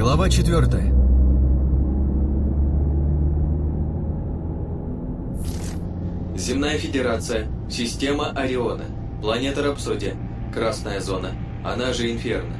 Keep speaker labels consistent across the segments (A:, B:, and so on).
A: Глава четвертая.
B: Земная Федерация, система Ориона, планета Рапсодия, Красная зона, она же Инферно.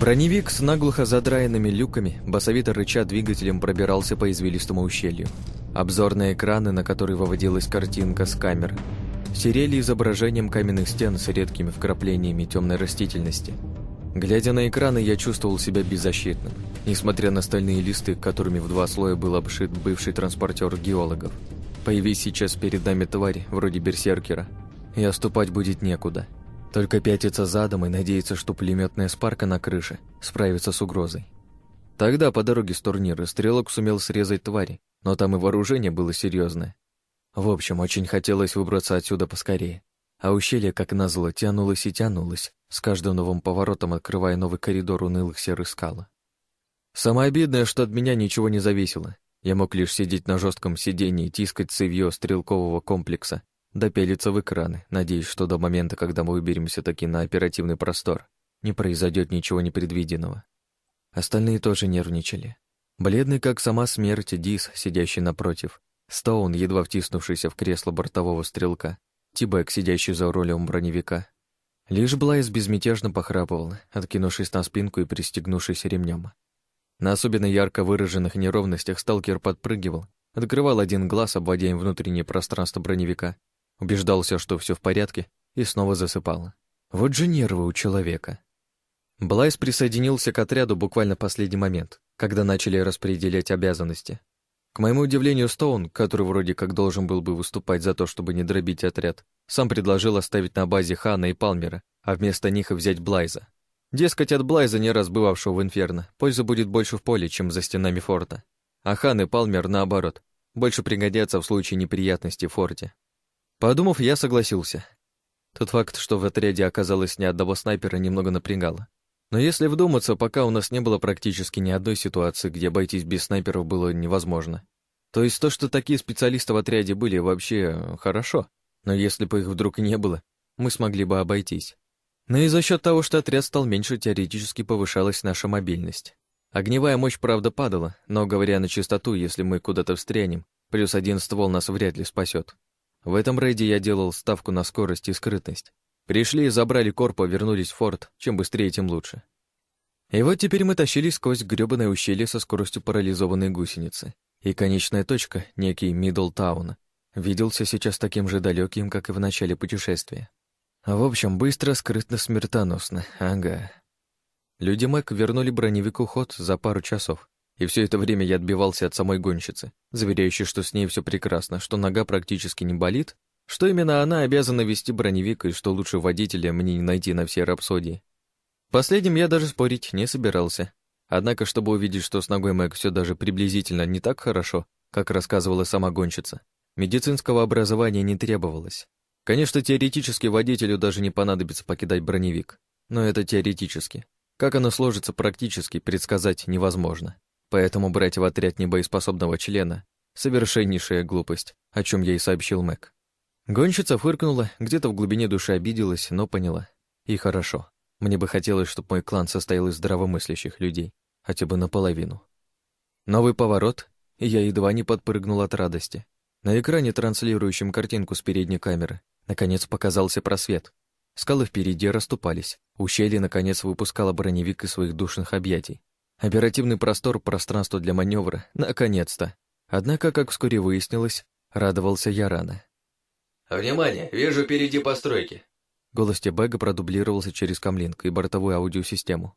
C: Броневик с наглухо задраенными люками, басовито рыча двигателем пробирался по извилистому ущелью. Обзорные экраны, на которые выводилась картинка с камер, серели изображением каменных стен с редкими вкраплениями темной растительности. Глядя на экраны, я чувствовал себя беззащитным, несмотря на стальные листы, которыми в два слоя был обшит бывший транспортер геологов. Появись сейчас перед нами тварь, вроде берсеркера, и оступать будет некуда. Только пятиться задом и надеяться, что пулеметная спарка на крыше справится с угрозой. Тогда по дороге с турнира стрелок сумел срезать твари, но там и вооружение было серьезное. В общем, очень хотелось выбраться отсюда поскорее. А ущелье, как назло, тянулось и тянулось, с каждым новым поворотом открывая новый коридор унылых серых скал. Самое обидное, что от меня ничего не зависело. Я мог лишь сидеть на жестком сиденье и тискать цевьё стрелкового комплекса, допелиться в экраны, надеясь, что до момента, когда мы выберемся таки на оперативный простор, не произойдет ничего непредвиденного. Остальные тоже нервничали. Бледный, как сама смерть, Дис, сидящий напротив, Стоун, едва втиснувшийся в кресло бортового стрелка, Тибек, сидящий за рулем броневика. Лишь Блайс безмятежно похрапывал, откинувшись на спинку и пристегнувшись ремнем. На особенно ярко выраженных неровностях сталкер подпрыгивал, открывал один глаз, обводя им внутреннее пространство броневика, убеждался, что все в порядке, и снова засыпал. Вот же нервы у человека. Блайс присоединился к отряду буквально в последний момент, когда начали распределять обязанности. К моему удивлению, Стоун, который вроде как должен был бы выступать за то, чтобы не дробить отряд, сам предложил оставить на базе Хана и Палмера, а вместо них взять Блайза. Дескать, от Блайза, не раз бывавшего в Инферно, польза будет больше в поле, чем за стенами форта. А Хан и Палмер, наоборот, больше пригодятся в случае неприятностей в форте. Подумав, я согласился. Тот факт, что в отряде оказалось ни одного снайпера, немного напрягало. Но если вдуматься, пока у нас не было практически ни одной ситуации, где обойтись без снайперов было невозможно. То есть то, что такие специалисты в отряде были, вообще хорошо. Но если бы их вдруг не было, мы смогли бы обойтись. Но и за счет того, что отряд стал меньше, теоретически повышалась наша мобильность. Огневая мощь, правда, падала, но, говоря на чистоту, если мы куда-то встрянем, плюс один ствол нас вряд ли спасет. В этом рейде я делал ставку на скорость и скрытность. Пришли, забрали корпо, вернулись в форт. Чем быстрее, тем лучше. И вот теперь мы тащились сквозь грёбаное ущелье со скоростью парализованной гусеницы. И конечная точка, некий Миддлтаун, виделся сейчас таким же далеким, как и в начале путешествия. В общем, быстро, скрытно, смертоносно. Ага. Люди Мэг вернули броневику ход за пару часов. И все это время я отбивался от самой гонщицы, заверяющей, что с ней все прекрасно, что нога практически не болит, что именно она обязана вести броневик и что лучше водителя мне не найти на всей рапсодии. Последним я даже спорить не собирался. Однако, чтобы увидеть, что с ногой Мэг все даже приблизительно не так хорошо, как рассказывала сама гонщица, медицинского образования не требовалось. Конечно, теоретически водителю даже не понадобится покидать броневик, но это теоретически. Как оно сложится практически, предсказать невозможно. Поэтому брать в отряд небоеспособного члена — совершеннейшая глупость, о чем я и сообщил Мэг. Гонщица фыркнула, где-то в глубине души обиделась, но поняла. И хорошо. Мне бы хотелось, чтобы мой клан состоял из здравомыслящих людей, хотя бы наполовину. Новый поворот, и я едва не подпрыгнул от радости. На экране, транслирующем картинку с передней камеры, наконец показался просвет. Скалы впереди расступались. Ущелье, наконец, выпускало броневик из своих душных объятий. Оперативный простор, пространство для маневра, наконец-то. Однако, как вскоре выяснилось, радовался я рано.
B: «Внимание! Вижу впереди постройки!»
C: Голос Тебега продублировался через камлинг и бортовую аудиосистему.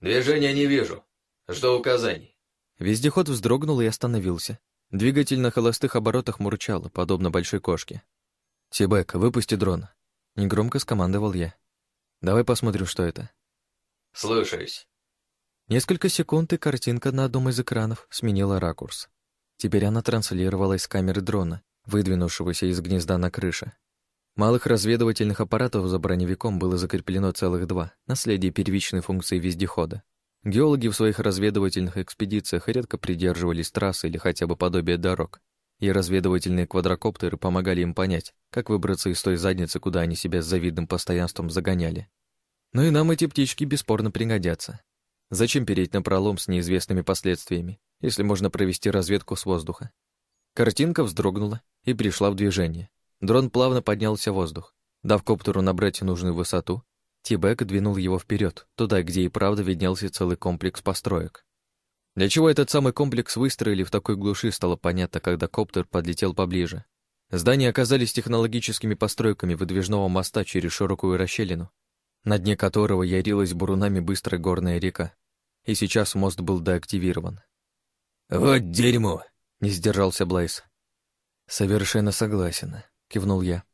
B: «Движения не вижу. Жду указаний».
C: Вездеход вздрогнул и остановился. Двигатель на холостых оборотах мурчал, подобно большой кошке. «Тибек, выпусти дрон», — негромко скомандовал я. «Давай посмотрим, что это».
B: «Слушаюсь».
C: Несколько секунд, и картинка на одном из экранов сменила ракурс. Теперь она транслировалась с камеры дрона, выдвинувшегося из гнезда на крыше. Малых разведывательных аппаратов за броневиком было закреплено целых два, наследие первичной функции вездехода. Геологи в своих разведывательных экспедициях редко придерживались трассы или хотя бы подобия дорог. и разведывательные квадрокоптеры помогали им понять, как выбраться из той задницы, куда они себя с завидным постоянством загоняли. Ну и нам эти птички бесспорно пригодятся. Зачем переть на пролом с неизвестными последствиями, если можно провести разведку с воздуха? Картинка вздрогнула и пришла в движение. Дрон плавно поднялся в воздух. Дав коптеру набрать нужную высоту, Тибек двинул его вперед, туда, где и правда виднелся целый комплекс построек. Для чего этот самый комплекс выстроили в такой глуши, стало понятно, когда коптер подлетел поближе. Здания оказались технологическими постройками выдвижного моста через широкую расщелину, на дне которого ярилась бурунами быстрая горная река. И сейчас мост был деактивирован.
B: «Вот дерьмо!»
C: — не сдержался Блайс. «Совершенно согласен», — кивнул я.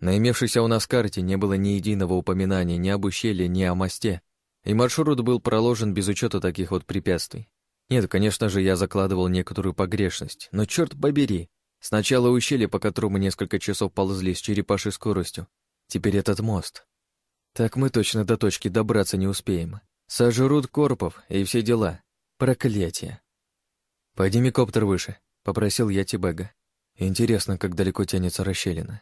C: На имевшейся у нас карте не было ни единого упоминания ни об ущелье, ни о мосте, и маршрут был проложен без учета таких вот препятствий. Нет, конечно же, я закладывал некоторую погрешность, но черт побери, сначала ущелье, по которому несколько часов ползли с черепашей скоростью, теперь этот мост. Так мы точно до точки добраться не успеем. Сожрут корпов и все дела. Проклятие. «Подними коптер выше», — попросил я Тибега. Интересно, как далеко тянется расщелина.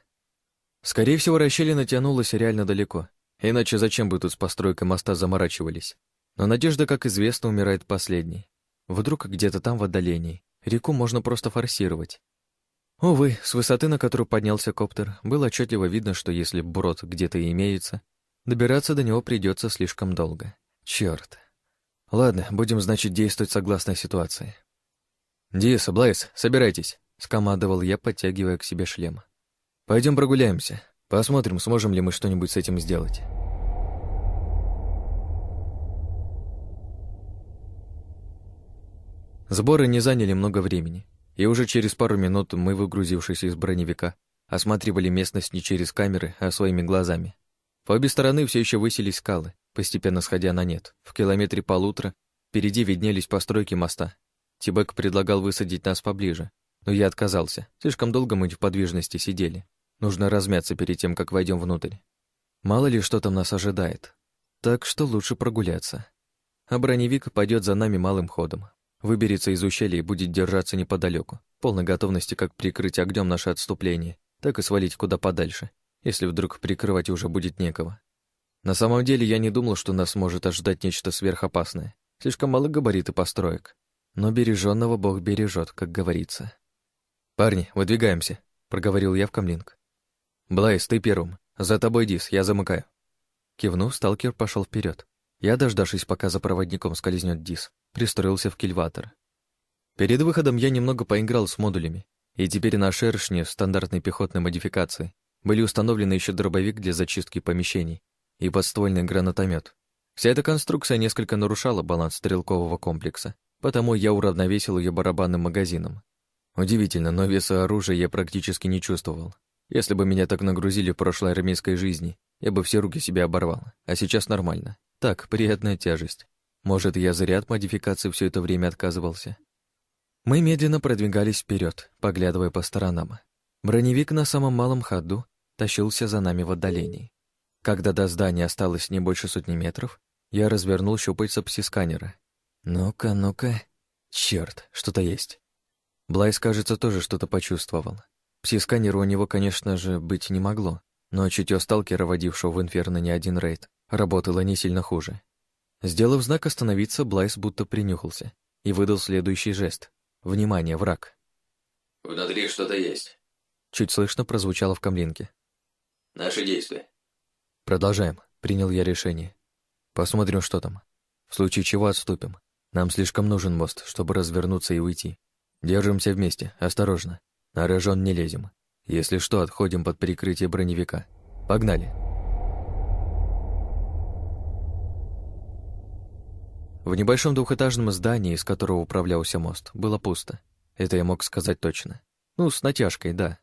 C: Скорее всего, расщелина тянулась реально далеко, иначе зачем бы тут с постройкой моста заморачивались? Но надежда, как известно, умирает последней. Вдруг где-то там в отдалении. Реку можно просто форсировать. Увы, с высоты, на которую поднялся коптер, было отчетливо видно, что если брод где-то и имеется, добираться до него придется слишком долго. Черт. Ладно, будем, значит, действовать согласно ситуации. «Дис, Блайс, собирайтесь», — скомандовал я, подтягивая к себе шлем. Пойдем прогуляемся. Посмотрим, сможем ли мы что-нибудь с этим сделать. Сборы не заняли много времени, и уже через пару минут мы, выгрузившись из броневика, осматривали местность не через камеры, а своими глазами. По обе стороны все еще высились скалы, постепенно сходя на нет. В километре полутора впереди виднелись постройки моста. Тибек предлагал высадить нас поближе, но я отказался. Слишком долго мы в подвижности сидели. Нужно размяться перед тем, как войдем внутрь. Мало ли, что там нас ожидает. Так что лучше прогуляться. А броневик пойдет за нами малым ходом, Выберется из ущелья и будет держаться неподалеку, полной готовности как прикрыть огнем наше отступление, так и свалить куда подальше, если вдруг прикрывать уже будет некого. На самом деле я не думал, что нас может ожидать нечто сверхопасное. Слишком мало габариты построек. Но береженного Бог бережет, как говорится. «Парни, выдвигаемся», — проговорил я в камлинг. «Блайс, ты первым. За тобой, Дис, я замыкаю». Кивнув, сталкер пошел вперед. Я, дождавшись, пока за проводником скользнет Дис, пристроился в кильватор. Перед выходом я немного поиграл с модулями, и теперь на шершне в стандартной пехотной модификации были установлены еще дробовик для зачистки помещений и подствольный гранатомет. Вся эта конструкция несколько нарушала баланс стрелкового комплекса, потому я уравновесил ее барабанным магазином. Удивительно, но веса оружия я практически не чувствовал. Если бы меня так нагрузили в прошлой армейской жизни, я бы все руки себе оборвал, а сейчас нормально. Так, приятная тяжесть. Может, я от модификации все это время отказывался. Мы медленно продвигались вперед, поглядывая по сторонам. Броневик на самом малом ходу тащился за нами в отдалении. Когда до здания осталось не больше сотни метров, я развернул щупальца пси-сканера. Ну-ка, ну-ка. Черт, что-то есть. Блайс, кажется, тоже что-то почувствовал. Пси-сканера у него, конечно же, быть не могло, но чутье сталкера, водившего в инферно не один рейд, работало не сильно хуже. Сделав знак «Остановиться», Блайс будто принюхался и выдал следующий жест. «Внимание, враг!»
B: «Внутри что-то есть», —
C: чуть слышно прозвучало в камлинке.
B: «Наши действия».
C: «Продолжаем», — принял я решение. «Посмотрим, что там. В случае чего отступим. Нам слишком нужен мост, чтобы развернуться и уйти. Держимся вместе, осторожно. На рожон не лезем. Если что, отходим под прикрытие броневика. Погнали!» В небольшом двухэтажном здании, из которого управлялся мост, было пусто. Это я мог сказать точно. Ну, с натяжкой, да.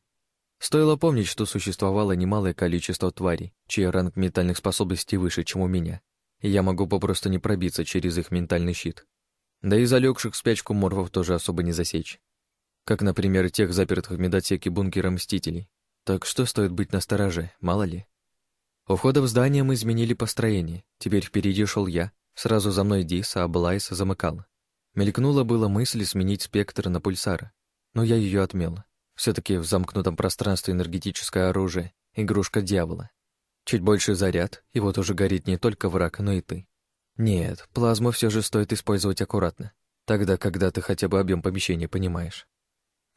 C: Стоило помнить, что существовало немалое количество тварей, чей ранг ментальных способностей выше, чем у меня, и я могу попросту не пробиться через их ментальный щит. Да и залегших в спячку морфов тоже особо не засечь. Как, например, тех запертых в медотсеке бункера Мстителей. Так что стоит быть настороже, мало ли. У входа в здание мы изменили построение. Теперь впереди шел я, Сразу за мной Дис, а Блайс замыкал. Мелькнула была мысль сменить спектр на пульсара, но я ее отмел. все таки в замкнутом пространстве энергетическое оружие — игрушка дьявола. Чуть больше заряд, и вот уже горит не только враг, но и ты. Нет, плазму все же стоит использовать аккуратно. Тогда, когда ты хотя бы объем помещения понимаешь.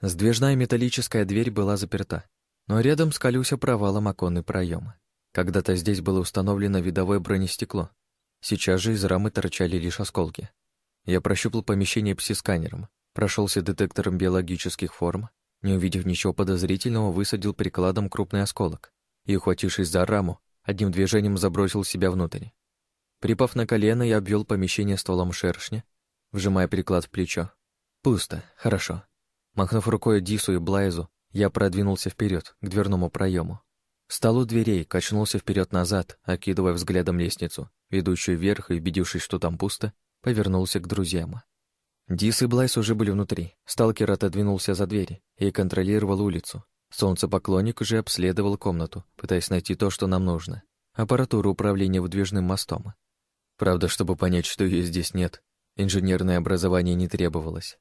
C: Сдвижная металлическая дверь была заперта, но рядом скалился провалом оконный проем. Когда-то здесь было установлено видовое бронестекло. Сейчас же из рамы торчали лишь осколки. Я прощупал помещение пси-сканером, прошелся детектором биологических форм, не увидев ничего подозрительного, высадил прикладом крупный осколок и, ухватившись за раму, одним движением забросил себя внутрь. Припав на колено, я обвел помещение стволом шершня, вжимая приклад в плечо. Пусто, хорошо. Махнув рукой Дису и Блайзу, я продвинулся вперед к дверному проему. Встал у дверей, качнулся вперед назад окидывая взглядом лестницу, ведущую вверх, и, убедившись, что там пусто, повернулся к друзьям. Дис и Блайс уже были внутри. Сталкер отодвинулся за двери и контролировал улицу. Солнцепоклонник уже обследовал комнату, пытаясь найти то, что нам нужно. Аппаратуру управления выдвижным мостом. Правда, чтобы понять, что ее здесь нет, инженерное образование не требовалось.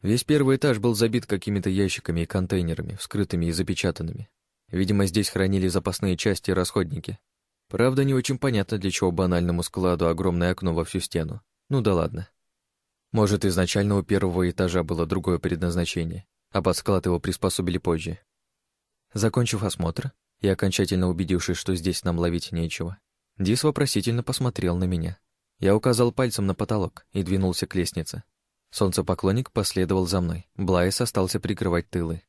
C: Весь первый этаж был забит какими-то ящиками и контейнерами, вскрытыми и запечатанными. Видимо, здесь хранили запасные части и расходники. Правда, не очень понятно, для чего банальному складу огромное окно во всю стену. Ну да ладно. Может, изначально у первого этажа было другое предназначение, а под склад его приспособили позже. Закончив осмотр и окончательно убедившись, что здесь нам ловить нечего, Дис вопросительно посмотрел на меня. Я указал пальцем на потолок и двинулся к лестнице. Солнцепоклонник последовал за мной. Блайс остался прикрывать тылы.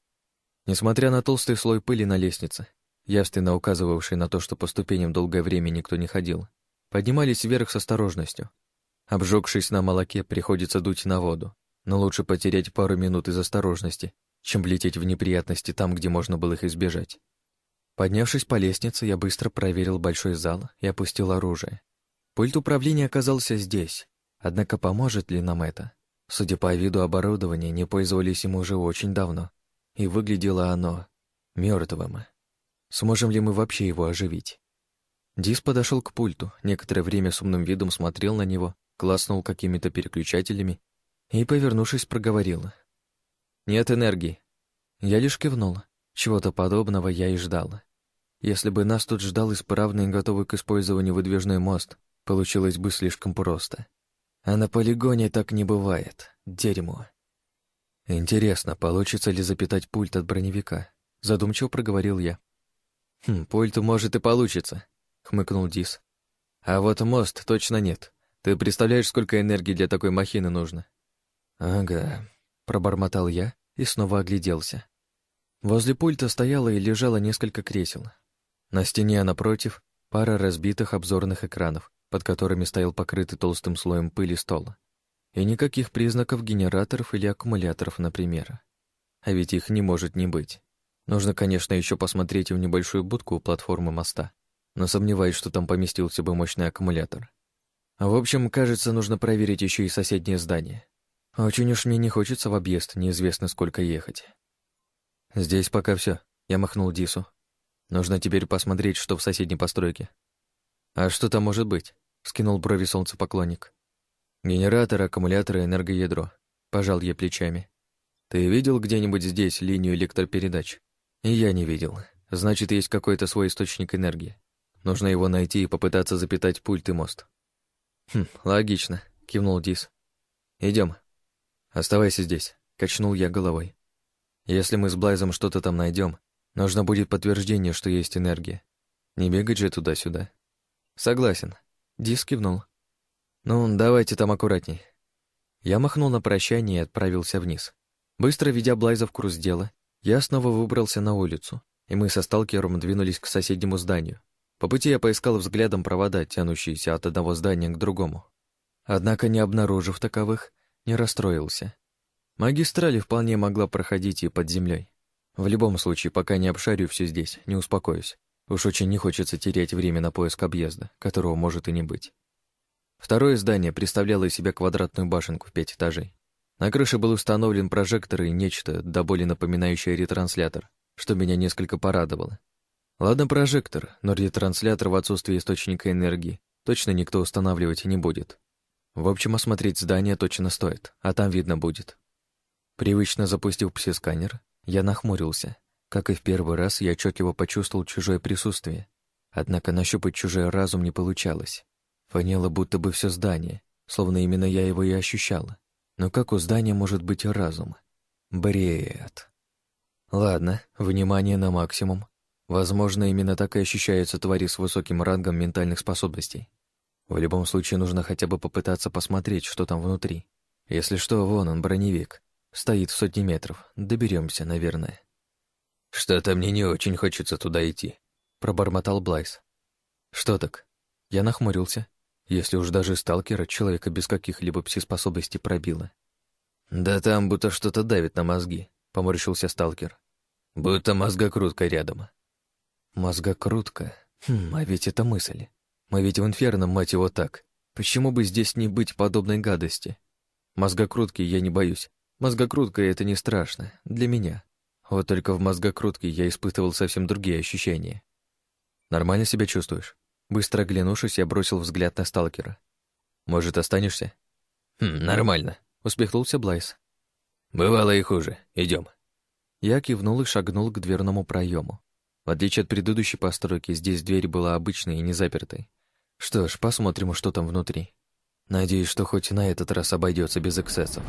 C: Несмотря на толстый слой пыли на лестнице, явственно указывавший на то, что по ступеням долгое время никто не ходил, поднимались вверх с осторожностью. Обжегшись на молоке, приходится дуть на воду, но лучше потерять пару минут из осторожности, чем лететь в неприятности там, где можно было их избежать. Поднявшись по лестнице, я быстро проверил большой зал и опустил оружие. Пульт управления оказался здесь, однако поможет ли нам это? Судя по виду оборудования, не пользовались им уже очень давно, и выглядело оно мертвым. Сможем ли мы вообще его оживить? Дис подошел к пульту, некоторое время с умным видом смотрел на него, класснул какими-то переключателями и, повернувшись, проговорил. «Нет энергии». Я лишь кивнул. Чего-то подобного я и ждал. Если бы нас тут ждал исправный и готовый к использованию выдвижной мост, получилось бы слишком просто. А на полигоне так не бывает. Дерьмо. Интересно, получится ли запитать пульт от броневика? Задумчиво проговорил я. Хм, пульту может и получится, хмыкнул Дис. А вот мост точно нет. Ты представляешь, сколько энергии для такой махины нужно? Ага, пробормотал я и снова огляделся. Возле пульта стояло и лежало несколько кресел. На стене напротив пара разбитых обзорных экранов, под которыми стоял покрытый толстым слоем пыли стол. И никаких признаков генераторов или аккумуляторов, например. А ведь их не может не быть. Нужно, конечно, еще посмотреть в небольшую будку у платформы моста, но сомневаюсь, что там поместился бы мощный аккумулятор. В общем, кажется, нужно проверить еще и соседнее здание. Очень уж мне не хочется в объезд, неизвестно сколько ехать. Здесь пока все. Я махнул Дису. Нужно теперь посмотреть, что в соседней постройке. «А что там может быть?» — скинул брови солнцепоклонник. «Генератор, аккумулятор и энергоядро», — пожал я плечами. «Ты видел где-нибудь здесь линию электропередач?» «И я не видел. Значит, есть какой-то свой источник энергии. Нужно его найти и попытаться запитать пульт и мост». «Хм, логично», — кивнул Дис. Идем. «Оставайся здесь», — качнул я головой. «Если мы с Блайзом что-то там найдем, нужно будет подтверждение, что есть энергия. Не бегать же туда-сюда». «Согласен». Дис кивнул. «Ну, давайте там аккуратней». Я махнул на прощание и отправился вниз. Быстро ведя Блайза в курс дела, я снова выбрался на улицу, и мы со сталкером двинулись к соседнему зданию. По пути я поискал взглядом провода, тянущиеся от одного здания к другому. Однако, не обнаружив таковых, не расстроился. Магистраль вполне могла проходить и под землей. В любом случае, пока не обшарю все здесь, не успокоюсь. Уж очень не хочется терять время на поиск объезда, которого может и не быть. Второе здание представляло из себя квадратную башенку в пять этажей. На крыше был установлен прожектор и нечто, до боли напоминающее ретранслятор, что меня несколько порадовало. Ладно, прожектор, но ретранслятор в отсутствии источника энергии точно никто устанавливать не будет. В общем, осмотреть здание точно стоит, а там видно будет. Привычно запустив пси-сканер, Я нахмурился. Как и в первый раз, я отчетливо почувствовал чужое присутствие. Однако нащупать чужой разум не получалось. Фанило будто бы все здание, словно именно я его и ощущала. Но как у здания может быть разум? Бред. Ладно, внимание на максимум. Возможно, именно так и ощущаются твари с высоким рангом ментальных способностей. В любом случае нужно хотя бы попытаться посмотреть, что там внутри. Если что, вон он, броневик. Стоит в сотни метров. Доберемся, наверное.
B: «Что-то мне не очень хочется туда идти», —
C: пробормотал Блайс. «Что так?» Я нахмурился. Если уж даже сталкера человека без каких-либо псиспособностей пробило.
B: «Да там будто что-то давит на мозги», — поморщился сталкер. «Будто мозгокрутка рядом».
C: «Мозгокрутка? Хм, а ведь это мысль. Мы ведь в инферно, мать его, так. Почему бы здесь не быть подобной гадости? Мозгокрутки я не боюсь. Мозгокрутка — это не страшно. Для меня. Вот только в мозгокрутке я испытывал совсем другие ощущения. Нормально себя чувствуешь? Быстро оглянувшись, я бросил взгляд на сталкера. «Может, останешься?»
B: «Хм, нормально», —
C: усмехнулся Блайс.
B: «Бывало и хуже. Идем.
C: Я кивнул и шагнул к дверному проему. В отличие от предыдущей постройки, здесь дверь была обычной и не запертой. Что ж, посмотрим, что там внутри. Надеюсь, что хоть на этот раз обойдется без эксцессов.